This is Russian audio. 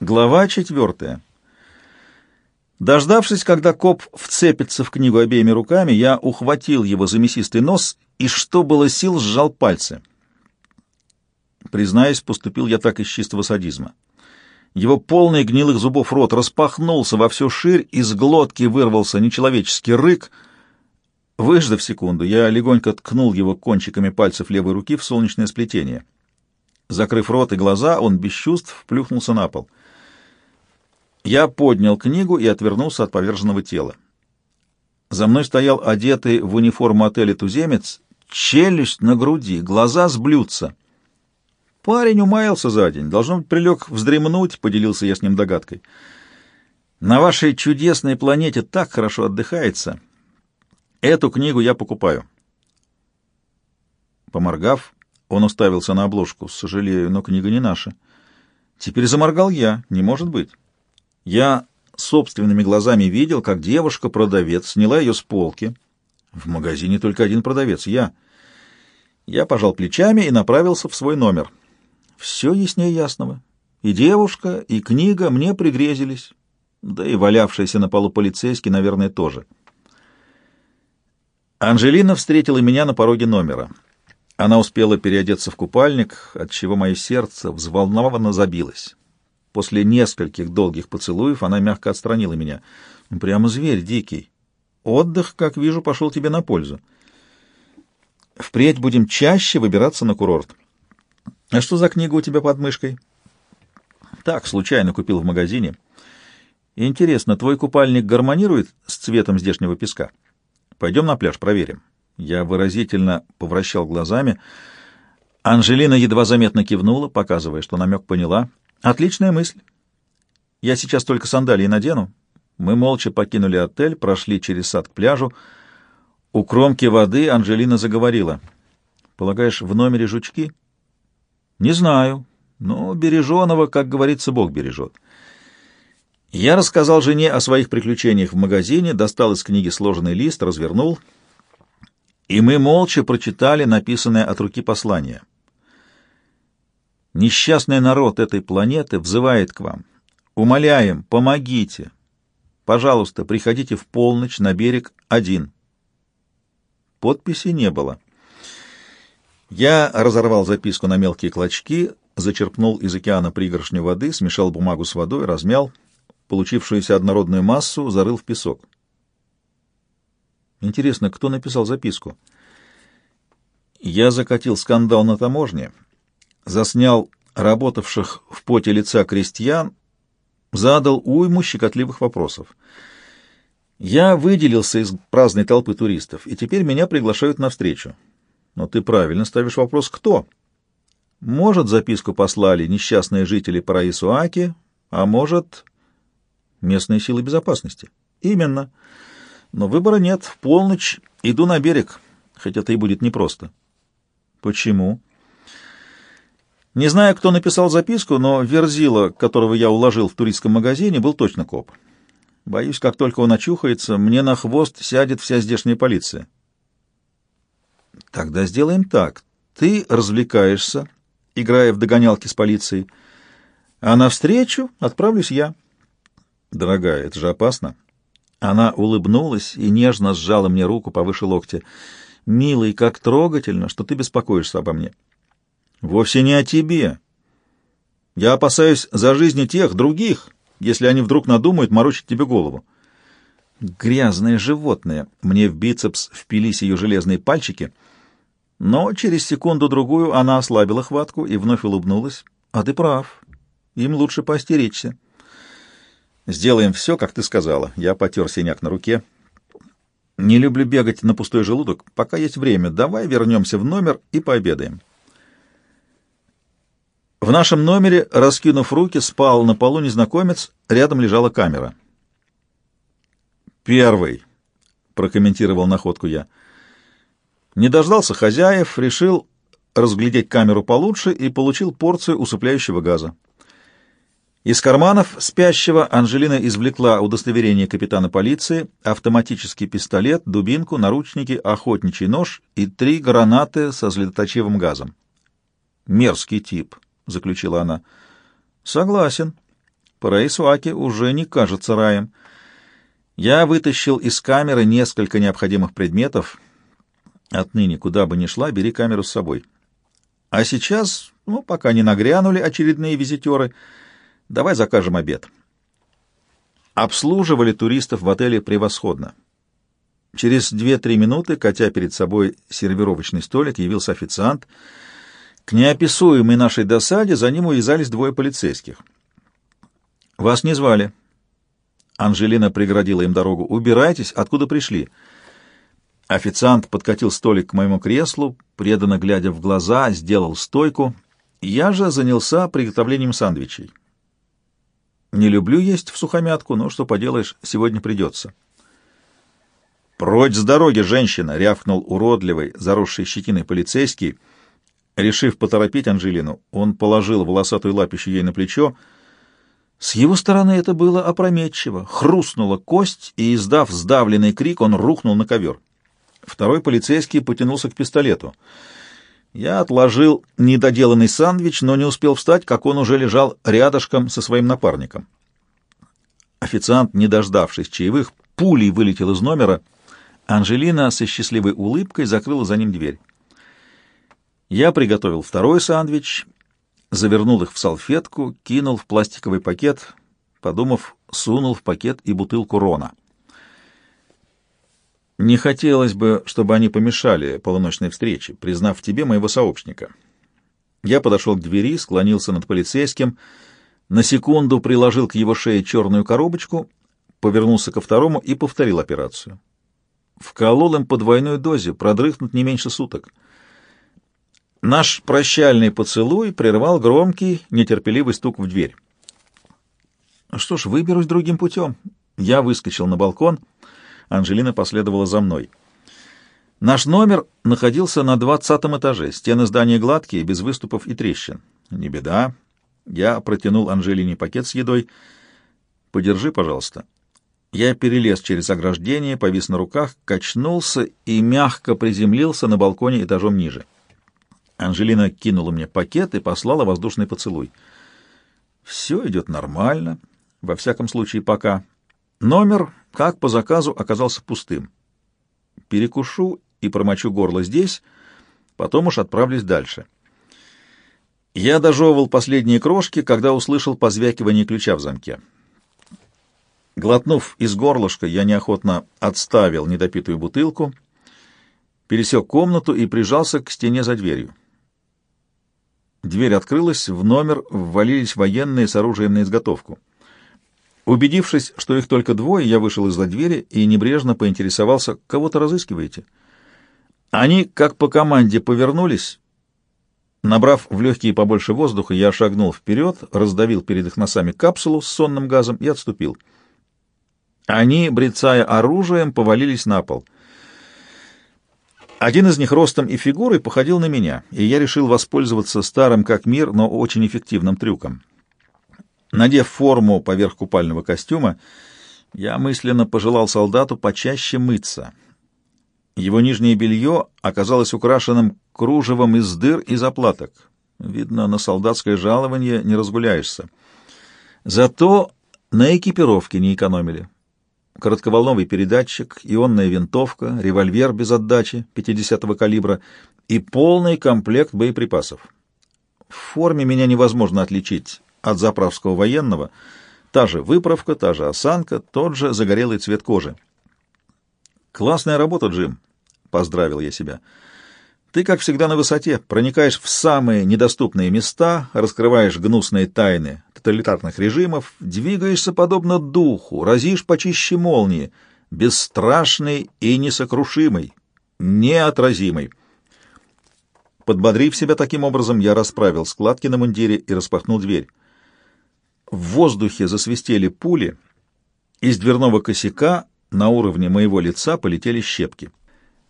Глава четвертая. Дождавшись, когда коп вцепится в книгу обеими руками, я ухватил его за мясистый нос и, что было сил, сжал пальцы. Признаюсь, поступил я так из чистого садизма. Его полный гнилых зубов рот распахнулся во всю ширь, из глотки вырвался нечеловеческий рык. Выждав секунду, я легонько ткнул его кончиками пальцев левой руки в солнечное сплетение. Закрыв рот и глаза, он без чувств плюхнулся на пол — я поднял книгу и отвернулся от поверженного тела. За мной стоял одетый в униформу отеля туземец, челюсть на груди, глаза с блюдца. Парень умаялся за день, должно быть, прилег вздремнуть, поделился я с ним догадкой. На вашей чудесной планете так хорошо отдыхается. Эту книгу я покупаю. Поморгав, он уставился на обложку. Сожалею, но книга не наша. Теперь заморгал я. Не может быть. Я собственными глазами видел, как девушка-продавец сняла ее с полки. В магазине только один продавец — я. Я пожал плечами и направился в свой номер. Все яснее ясного. И девушка, и книга мне пригрезились. Да и валявшийся на полу полицейский, наверное, тоже. Анжелина встретила меня на пороге номера. Она успела переодеться в купальник, от чего мое сердце взволнованно забилось. После нескольких долгих поцелуев она мягко отстранила меня. «Ну, «Прямо зверь дикий. Отдых, как вижу, пошел тебе на пользу. Впредь будем чаще выбираться на курорт. А что за книга у тебя под мышкой?» «Так, случайно купил в магазине. Интересно, твой купальник гармонирует с цветом здешнего песка? Пойдем на пляж, проверим». Я выразительно повращал глазами. Анжелина едва заметно кивнула, показывая, что намек поняла — Отличная мысль. Я сейчас только сандалии надену. Мы молча покинули отель, прошли через сад к пляжу. У кромки воды Анжелина заговорила. Полагаешь, в номере жучки? Не знаю. Но береженого, как говорится, Бог бережет. Я рассказал жене о своих приключениях в магазине, достал из книги сложенный лист, развернул, и мы молча прочитали написанное от руки послание. Несчастный народ этой планеты взывает к вам. Умоляем, помогите. Пожалуйста, приходите в полночь на берег один. Подписи не было. Я разорвал записку на мелкие клочки, зачерпнул из океана пригоршню воды, смешал бумагу с водой, размял, получившуюся однородную массу зарыл в песок. Интересно, кто написал записку? Я закатил скандал на таможне — заснял работавших в поте лица крестьян, задал уйму щекотливых вопросов. Я выделился из праздной толпы туристов, и теперь меня приглашают на встречу. Но ты правильно ставишь вопрос «кто?». Может, записку послали несчастные жители Параисуаки, а может, местные силы безопасности. Именно. Но выбора нет. В полночь иду на берег, хоть это и будет непросто. Почему? Не знаю, кто написал записку, но Верзила, которого я уложил в туристском магазине, был точно коп. Боюсь, как только он очухается, мне на хвост сядет вся здешняя полиция. Тогда сделаем так. Ты развлекаешься, играя в догонялки с полицией, а навстречу отправлюсь я. Дорогая, это же опасно. Она улыбнулась и нежно сжала мне руку повыше локтя. Милый, как трогательно, что ты беспокоишься обо мне. Вовсе не о тебе. Я опасаюсь за жизни тех, других, если они вдруг надумают морочить тебе голову. Грязное животное. Мне в бицепс впились ее железные пальчики, но через секунду-другую она ослабила хватку и вновь улыбнулась. А ты прав. Им лучше поостеречься. Сделаем все, как ты сказала. Я потер синяк на руке. Не люблю бегать на пустой желудок. Пока есть время, давай вернемся в номер и пообедаем. В нашем номере, раскинув руки, спал на полу незнакомец, рядом лежала камера. «Первый», — прокомментировал находку я. Не дождался хозяев, решил разглядеть камеру получше и получил порцию усыпляющего газа. Из карманов спящего Анжелина извлекла удостоверение капитана полиции, автоматический пистолет, дубинку, наручники, охотничий нож и три гранаты со слезоточивым газом. Мерзкий тип. — заключила она. «Согласен. Параисуаки уже не кажется раем. Я вытащил из камеры несколько необходимых предметов. Отныне, куда бы ни шла, бери камеру с собой. А сейчас, ну, пока не нагрянули очередные визитеры, давай закажем обед. Обслуживали туристов в отеле превосходно. Через две-три минуты, катя перед собой сервировочный столик, явился официант. К неописуемой нашей досаде за ним увязались двое полицейских. «Вас не звали». Анжелина преградила им дорогу. «Убирайтесь, откуда пришли?» Официант подкатил столик к моему креслу, преданно глядя в глаза, сделал стойку. Я же занялся приготовлением сандвичей. Не люблю есть в сухомятку, но что поделаешь, сегодня придется. «Прочь с дороги, женщина!» — рявкнул уродливый, заросший щетиной полицейский. Решив поторопить Анжелину, он положил волосатую лапищу ей на плечо. С его стороны это было опрометчиво. Хрустнула кость, и, издав сдавленный крик, он рухнул на ковер. Второй полицейский потянулся к пистолету. Я отложил недоделанный сандвич, но не успел встать, как он уже лежал рядышком со своим напарником. Официант, не дождавшись чаевых, пулей вылетел из номера — Анжелина со счастливой улыбкой закрыла за ним дверь. Я приготовил второй сандвич, завернул их в салфетку, кинул в пластиковый пакет, подумав, сунул в пакет и бутылку рона. Не хотелось бы, чтобы они помешали полуночной встрече, признав в тебе моего сообщника. Я подошел к двери, склонился над полицейским, на секунду приложил к его шее черную коробочку, повернулся ко второму и повторил операцию. Вколол им по двойной дозе, продрыхнут не меньше суток. Наш прощальный поцелуй прервал громкий, нетерпеливый стук в дверь. Что ж, выберусь другим путем. Я выскочил на балкон, Анжелина последовала за мной. Наш номер находился на двадцатом этаже, стены здания гладкие, без выступов и трещин. Не беда. Я протянул Анжелине пакет с едой. «Подержи, пожалуйста». Я перелез через ограждение, повис на руках, качнулся и мягко приземлился на балконе этажом ниже. Анжелина кинула мне пакет и послала воздушный поцелуй. Все идет нормально, во всяком случае пока. Номер, как по заказу, оказался пустым. Перекушу и промочу горло здесь, потом уж отправлюсь дальше. Я дожевывал последние крошки, когда услышал позвякивание ключа в замке. Глотнув из горлышка, я неохотно отставил недопитую бутылку, пересек комнату и прижался к стене за дверью. Дверь открылась, в номер ввалились военные с оружием на изготовку. Убедившись, что их только двое, я вышел из-за двери и небрежно поинтересовался, кого-то разыскиваете. Они, как по команде, повернулись. Набрав в легкие побольше воздуха, я шагнул вперед, раздавил перед их носами капсулу с сонным газом и отступил. Они, брецая оружием, повалились на пол. Один из них ростом и фигурой походил на меня, и я решил воспользоваться старым как мир, но очень эффективным трюком. Надев форму поверх купального костюма, я мысленно пожелал солдату почаще мыться. Его нижнее белье оказалось украшенным кружевом из дыр и заплаток. Видно, на солдатское жалование не разгуляешься. Зато на экипировке не экономили коротковолновый передатчик, ионная винтовка, револьвер без отдачи 50-го калибра и полный комплект боеприпасов. В форме меня невозможно отличить от заправского военного. Та же выправка, та же осанка, тот же загорелый цвет кожи. «Классная работа, Джим», — поздравил я себя. «Ты, как всегда, на высоте, проникаешь в самые недоступные места, раскрываешь гнусные тайны тоталитарных режимов, двигаешься подобно духу, разишь почище молнии, бесстрашный и несокрушимый, неотразимый. Подбодрив себя таким образом, я расправил складки на мундире и распахнул дверь. В воздухе засвистели пули, из дверного косяка на уровне моего лица полетели щепки.